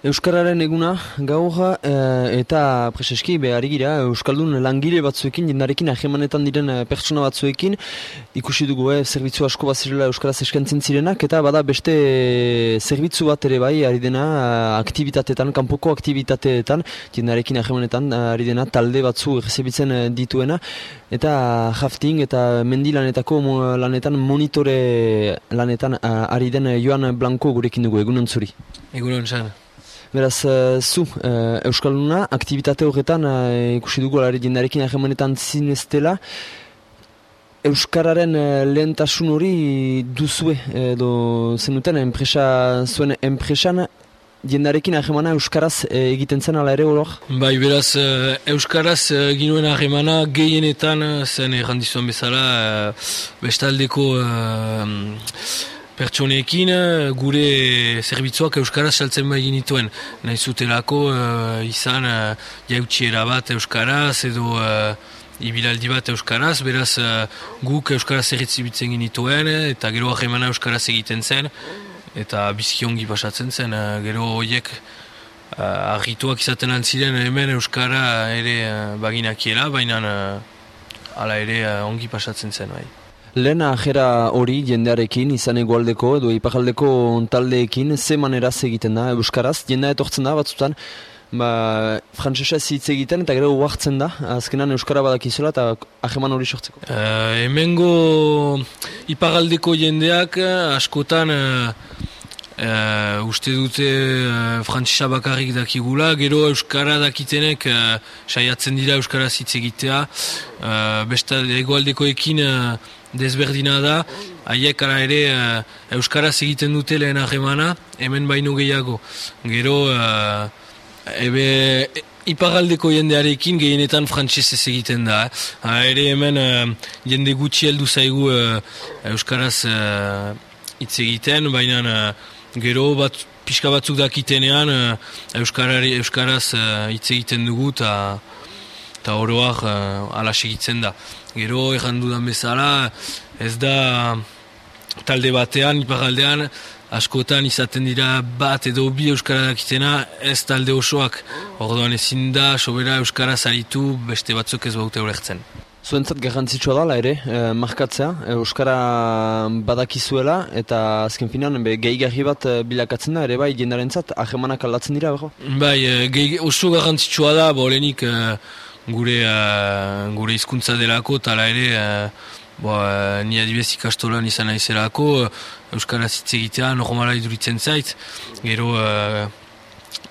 Euskararen eguna gaur eh, eta preseski behar gira Euskaldun langile batzuekin, jendarekin ahemanetan diren eh, pertsona batzuekin. Ikusi dugu eh, zerbitzu asko bazirela Euskaraz eskentzen zirenak eta bada beste zerbitzu bat ere bai ari dena aktivitateetan, kanpoko aktivitateetan jendarekin ahemanetan ari dena talde batzu egizebitzen dituena. Eta hafting eta mendilanetako lanetan monitore lanetan ari den Joan Blanco gurekin dugu, egunon zuri. Egunon zan Beraz, uh, zu, uh, Euskalduna, aktivitate horretan, uh, ikusi dugu alari jendarekin ahemanetan zineztela, Euskararen uh, lehentasun hori duzue, edo zenuten, enpresa, zuen enpresan, jendarekin ahemana Euskaraz egiten zen ala ere horok? Bai, beraz, Euskaraz uh, ginuen ahemana gehienetan zen errandizuan bezala, bestaldeko pertsoneekin eh, gure zerbitzuak euskaraz saltzen bai ginituen. Nahi zutelako uh, izan uh, jautxiera bat euskaraz edo uh, ibilaldi bat euskaraz, beraz guk euskaraz erritzibitzen ginituen eta gero ahemana euskaraz egiten zen eta bizkiongi pasatzen zen. gero horiek uh, argituak izaten antziren hemen euskara ere uh, baginakiela, baina uh, ala ere ongi pasatzen zen bai. Lehen ajera hori jendearekin, izan egualdeko edo ipakaldeko taldeekin, ze manera egiten da Euskaraz, jendea etortzen da batzutan, ba, frantzesa hitz egiten eta gero uartzen da, azkenan Euskara badakizuela eta aheman hori sortzeko. Uh, hemengo ipagaldeko jendeak askotan uh, uh, uste dute uh, frantzesa bakarrik dakigula, gero Euskara dakitenek uh, saiatzen dira Euskara hitz egitea, uh, besta egualdekoekin uh, desberdina da, haiek ara ere uh, Euskaraz egiten dute lehen ahemana, hemen baino gehiago. Gero, uh, ebe, iparaldeko jendearekin gehienetan frantsesez egiten da. Eh? ere hemen uh, jende gutxi heldu zaigu uh, Euskaraz hitz uh, egiten, baina gero bat pixka batzuk dakitenean uh, Euskarari, Euskaraz hitz uh, egiten dugu eta oroak uh, ala segitzen da. Gero egan dudan bezala, ez da talde batean, iparaldean, askotan izaten dira bat edo bi euskara dakitena, ez talde osoak. Orduan ezin da, sobera euskara zaritu, beste batzuk ez baute horretzen. Zuentzat garrantzitsua dala ere, eh, markatzea, euskara badakizuela eta azken finan be, gehi bat eh, bilakatzen da ere bai jendaren zat, ahemanak aldatzen dira, bego? Bai, eh, oso garrantzitsua da, bolenik... Eh, gure uh, gure hizkuntza delako tala ere uh, bo, uh, ni adibez ikastolan izan naizelako uh, Euskaraz hitz egitea normala iduritzen zait gero uh,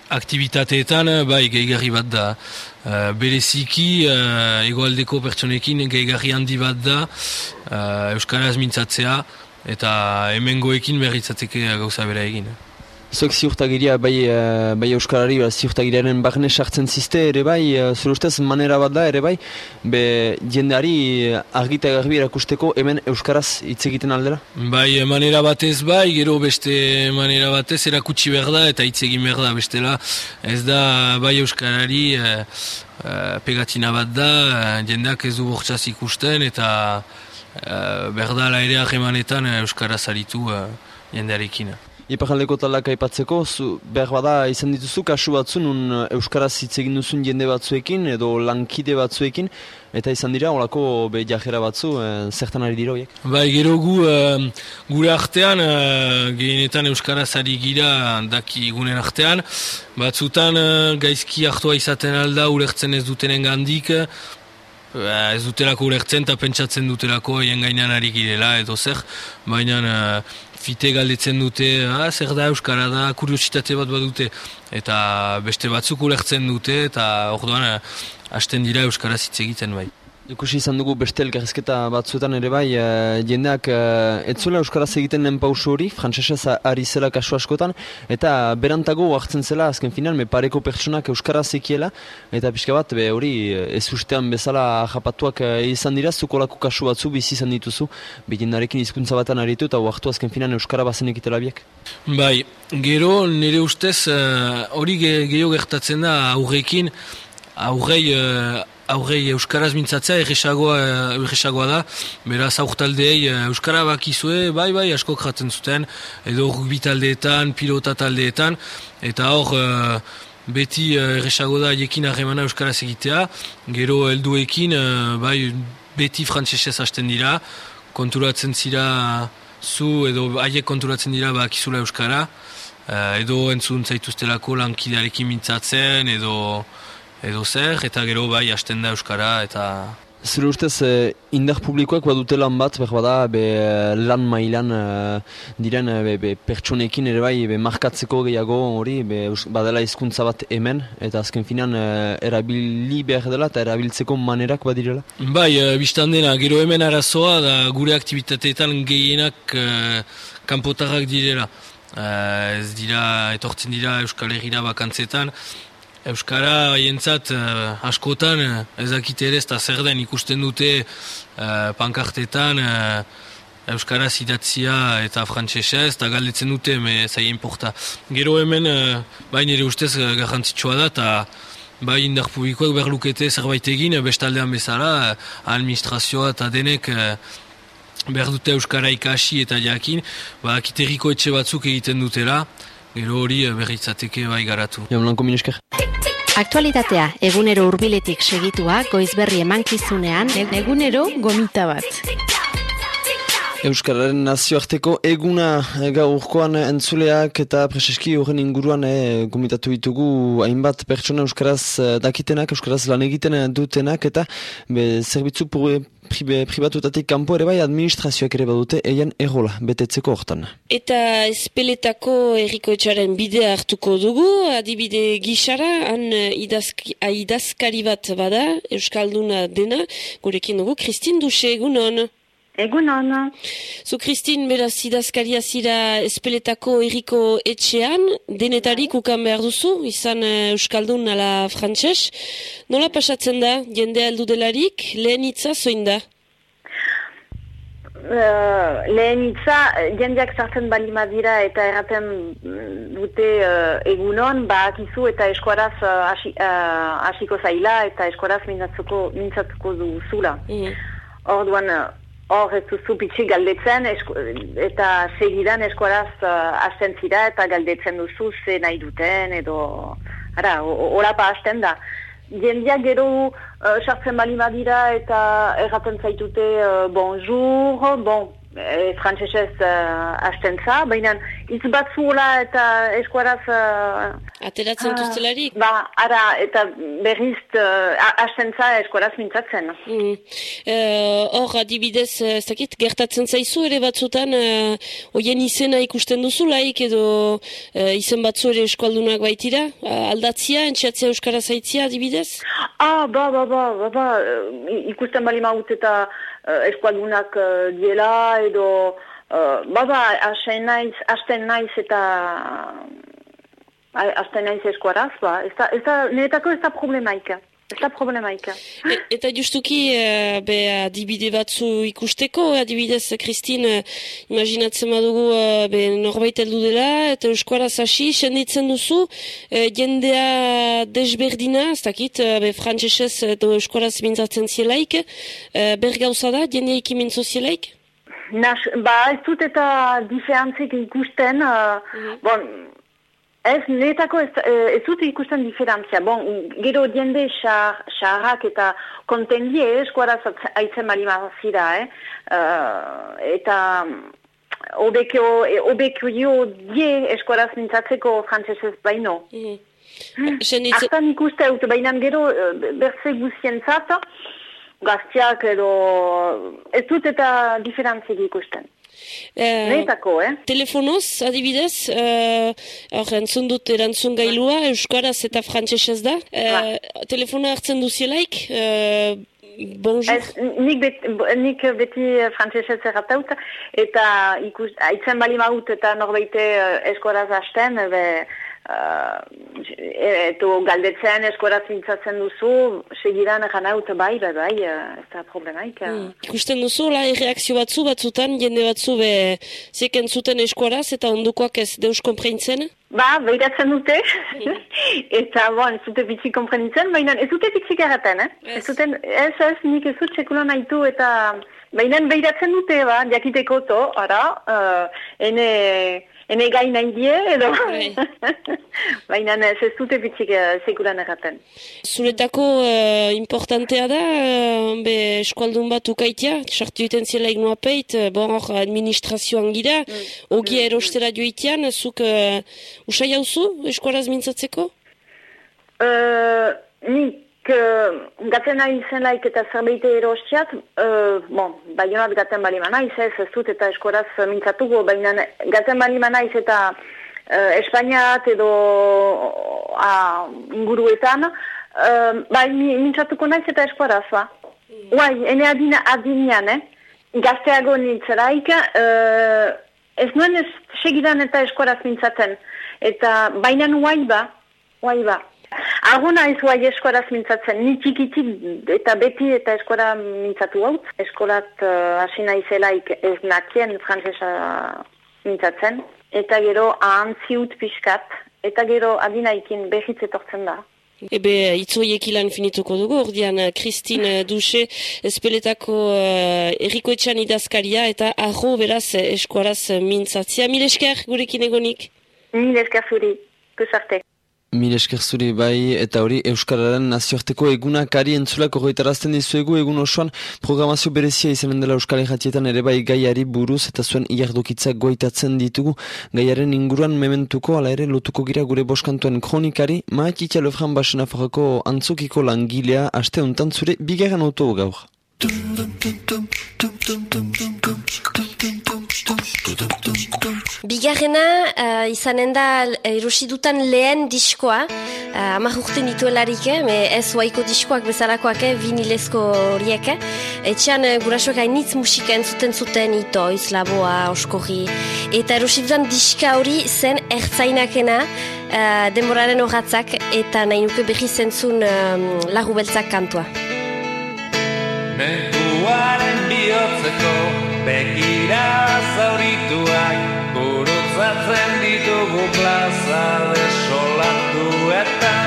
aktivitateetan bai gehigarri bat da uh, bereziki uh, egoaldeko pertsonekin gehigarri handi bat da uh, Euskaraz mintzatzea eta hemengoekin berritzateke gauza bera egin. Zuek ziurtagiria bai, uh, bai Euskarari, ba, ziurtagiriaren barne sartzen ziste ere bai, uh, zure ustez manera bat da ere bai, be jendeari argita garbi erakusteko hemen Euskaraz hitz egiten aldera? Bai, manera batez bai, gero beste manera batez erakutsi behar da eta hitz egin behar da bestela. Ez da bai Euskarari uh, uh, pegatina bat da, jendeak ez du bortzaz ikusten eta uh, da ere ahemanetan Euskaraz aritu uh, jendearekin. Iparaldeko talak aipatzeko, zu, behar bada izan dituzu kasu batzu nun eh, Euskaraz hitz egin duzun jende batzuekin edo lankide batzuekin eta izan dira olako be jajera batzu, e, zertan ari dira horiek? Bai, gero gu, e, gure artean, e, gehienetan Euskaraz ari gira daki gunen artean, batzutan e, gaizki hartua izaten alda ulertzen ez dutenen gandik, ez dutelako ulertzen eta pentsatzen dutelako egin gainean ari girela edo zer, baina fite galdetzen dute, ah, zer da Euskara da, kuriositate bat bat dute, eta beste batzuk ulertzen dute, eta orduan hasten dira Euskara hitz egiten bai. Ikusi izan dugu beste elkarrezketa batzuetan ere bai, uh, jendeak uh, ez zuela Euskaraz egiten den pausu hori, frantzesez ari zela kasu askotan, eta berantago hartzen zela, azken final, me pareko pertsonak Euskaraz ekiela, eta pixka bat, be hori, ez ustean bezala japatuak uh, izan dira, zukolako kasu batzu bizi izan dituzu, be jendarekin izkuntza batan aritu, eta huartu azken final Euskara bazen ekitela biek. Bai, gero nire ustez, hori uh, ge, gehiago gertatzen da aurrekin, aurrei aurrei Euskaraz mintzatzea erresagoa, erresagoa da, beraz aurtaldei Euskara bakizue, bai bai asko jatzen zuten, edo rugby taldeetan, pilota taldeetan, eta hor beti erresago da jekin harremana Euskaraz egitea, gero helduekin bai beti frantzesez hasten dira, konturatzen zira zu edo haiek konturatzen dira bakizula Euskara, edo entzun zaituztelako lankidearekin mintzatzen, edo edo zer, eta gero bai hasten da Euskara, eta... Zure ustez, eh, indar publikoak badute lan bat, behar bada, be, lan mailan eh, diren eh, be, be, pertsonekin ere bai, be, markatzeko gehiago hori, be, badela hizkuntza bat hemen, eta azken finan eh, erabili behar dela eta erabiltzeko manerak badirela? Bai, eh, biztan dena, gero hemen arazoa da gure aktivitateetan gehienak eh, kanpotarrak direla. Eh, ez dira, etortzen dira Euskal Herriera bakantzetan, Euskara haientzat uh, askotan uh, ezakite ere eta zer den ikusten dute uh, pankartetan uh, Euskara zidatzia eta frantsesez eta galdetzen dute me zaien porta. Gero hemen uh, bain ere ustez uh, garrantzitsua da eta bai indar publikoak berlukete zerbait egin bestaldean bezala uh, administrazioa eta denek uh, behar dute Euskara ikasi eta jakin ba, kiterriko etxe batzuk egiten dutela gero hori berritzateke bai garatu. Ja, blanko minesker. Aktualitatea egunero hurbiletik segitua goizberri emankizunean egunero gomita bat. Euskararen nazioarteko eguna eh, gaurkoan entzuleak eta preseski horren inguruan e, gomitatu ditugu hainbat pertsona Euskaraz eh, dakitenak, Euskaraz lan egiten dutenak eta be, zerbitzu pribatutatik kanpo ere bai administrazioak ere badute eian errola betetzeko hortan. Eta espeletako erriko etxaren bidea hartuko dugu, adibide gixara, han idazk, idazkari bat bada, Euskalduna dena, gurekin dugu, Kristin Duxe, egunon. Egun hona. Zu, Kristin, beraz, idazkaria zira espeletako erriko etxean, denetarik ukan behar duzu, izan uh, Euskaldun ala frantxez. Nola pasatzen da, jende aldu delarik, lehen itza zoin da? Uh, lehen itza, jendeak sartzen bali dira eta erraten dute uh, egunon, ba akizu eta eskuaraz hasiko uh, zaila eta eskuaraz mintzatuko, mintzatuko duzula. Mm. Orduan, hor ez duzu pitxi galdetzen eta segidan eskuaraz uh, hasten zira eta galdetzen duzu ze nahi duten edo ara, horapa hasten da. Jendia gero uh, sartzen bali badira eta erraten zaitute uh, bonjour, bon, e, frantzesez uh, hasten za, baina hitz bat zuela eta eskuaraz... Uh, Ateratzen duztelarik? Ba, ara, eta berriz uh, za eskuaraz mintzatzen. Mm. Hor, uh, adibidez, ez dakit, gertatzen zaizu ere batzutan, uh, oien izena ikusten duzu laik edo uh, izen batzu ere eskualdunak baitira? Uh, aldatzia, entxatzia euskaraz aitzia adibidez? Ah, ba, ba, ba, ba, ba, ikusten bali maut eta uh, eskualdunak uh, diela edo bada hasten naiz, hasten naiz eta hasten naiz eskuaraz, ba, ez da, ez da, niretako ez da problemaika. Ez da problemaika. E, eta justuki, uh, be, adibide batzu ikusteko, adibidez, Kristin, uh, imaginatzen badugu, uh, be, norbait eldu dela, eta eskuaraz hasi, senditzen duzu, uh, jendea desberdina, ez dakit, uh, be, frantzesez, edo eskuaraz mintzatzen zielaik, uh, bergauza da, jendea ikimintzo zielaik? Nas, ba, ez dut eta diferantzik ikusten, uh, mm -hmm. bon, Ez, netako ez, eh, ez dut ikusten diferentzia. Bon, gero diende xarrak eta kontendie eskuaraz aitzen malima zira, eh? Uh, eta obekio, obekio die eskuaraz mintzatzeko frantzesez baino. Mm -hmm. Artan ikuste, baina gero berze guztien zata, gaztiak edo ez dut eta diferentzik ikusten. Eh, eh? Telefonoz, adibidez, uh, entzun dut erantzun gailua, Euskaraz eta Frantsesez da. Uh, Telefona hartzen duzielaik, uh, bonjour. Ez, nik, bet, nik beti Frantsesez errataut, eta ikus, aitzen bali maut eta norbeite uh, Euskaraz hasten, be, uh, eto galdetzen eskoraz zintzatzen duzu, segidan egan hau bai, bai, bai, ez da problemaik. Mm. Ikusten duzu, la, reakzio batzu batzutan, jende batzu be, zeken zuten eskoraz eta ondukoak ez deus kompreintzen? Ba, behiratzen dute, eta, bon, ez dute bitxik komprenitzen, baina ez dute bitxik erraten, eh? Ez duten, ez ez, nik ez dut sekula nahitu, eta, baina behiratzen dute, ba, jakiteko to, ara, uh, ene, ene gai nahi die, edo, baina ez ez dute bitxik uh, sekulan erraten. Zuretako uh, importantea da, uh, be, eskualdun bat ukaitia, sartu duten zela ignua peit, bon hor administrazioan gira, mm. ogia mm. erostera joitean, zuk uh, usai hauzu eskualaz mintzatzeko? Uh, nik uh, gaten nahi zen laik eta zerbeite erostiat, uh, bon, baionat gaten bali manaiz ez, ez dut eta eskoraz mintzatuko, baina gaten bali manaiz eta uh, Espainiat edo uh, inguruetan, uh, bai mintzatuko naiz eta eskoraz, ba. Mm. Uai, ene adina, adinean, eh? Gazteago nintzeraik, uh, ez nuen ez segidan eta eskoraz mintzaten. Eta bainan uai ba, uai ba. Aguna ez guai eskoraz mintzatzen, ni txikitik eta beti eta eskora mintzatu hau. Eskolat uh, asina izelaik ez nakien frantzesa mintzatzen. Eta gero ahantziut pixkat, eta gero adinaikin behitz etortzen da. Ebe, itzoiek ilan finituko dugu, ordean, Kristin Duxe, espeletako uh, erriko etxan idazkaria, eta arro beraz eskuaraz mintzatzia. Mil esker gurekin egonik? Mil esker zuri, kusarte. Mil esker zuri bai, eta hori Euskararen nazioarteko egunakari entzulak horretarazten dizuegu egun osoan. Programazio berezia izanen dela Euskal Ejatietan ere bai gaiari buruz eta zuen iardokitzak goitatzen ditugu. Gaiaren inguruan mementuko ala ere lotuko gira gure boskantuen kronikari maakitza lefran basen afarako antzukiko langilea aste honetan zure bigarren auto gaur. Bigarrena uh, izanen da erusidutan lehen diskoa, uh, amak urten dituelarik, eh, ez waiko diskoak bezalakoak, eh, vinilezko horiek. Eh. Etxean uh, gurasoak hainitz musika entzuten zuten ito, izlaboa, oskorri. Eta erusidutan diska hori zen ertzainakena uh, demoraren horatzak eta nahi nuke behi zentzun um, lagu beltzak kantua. Mekuaren bihotzeko begira zaurituak Gurutzatzen ditugu plaza desolatuetan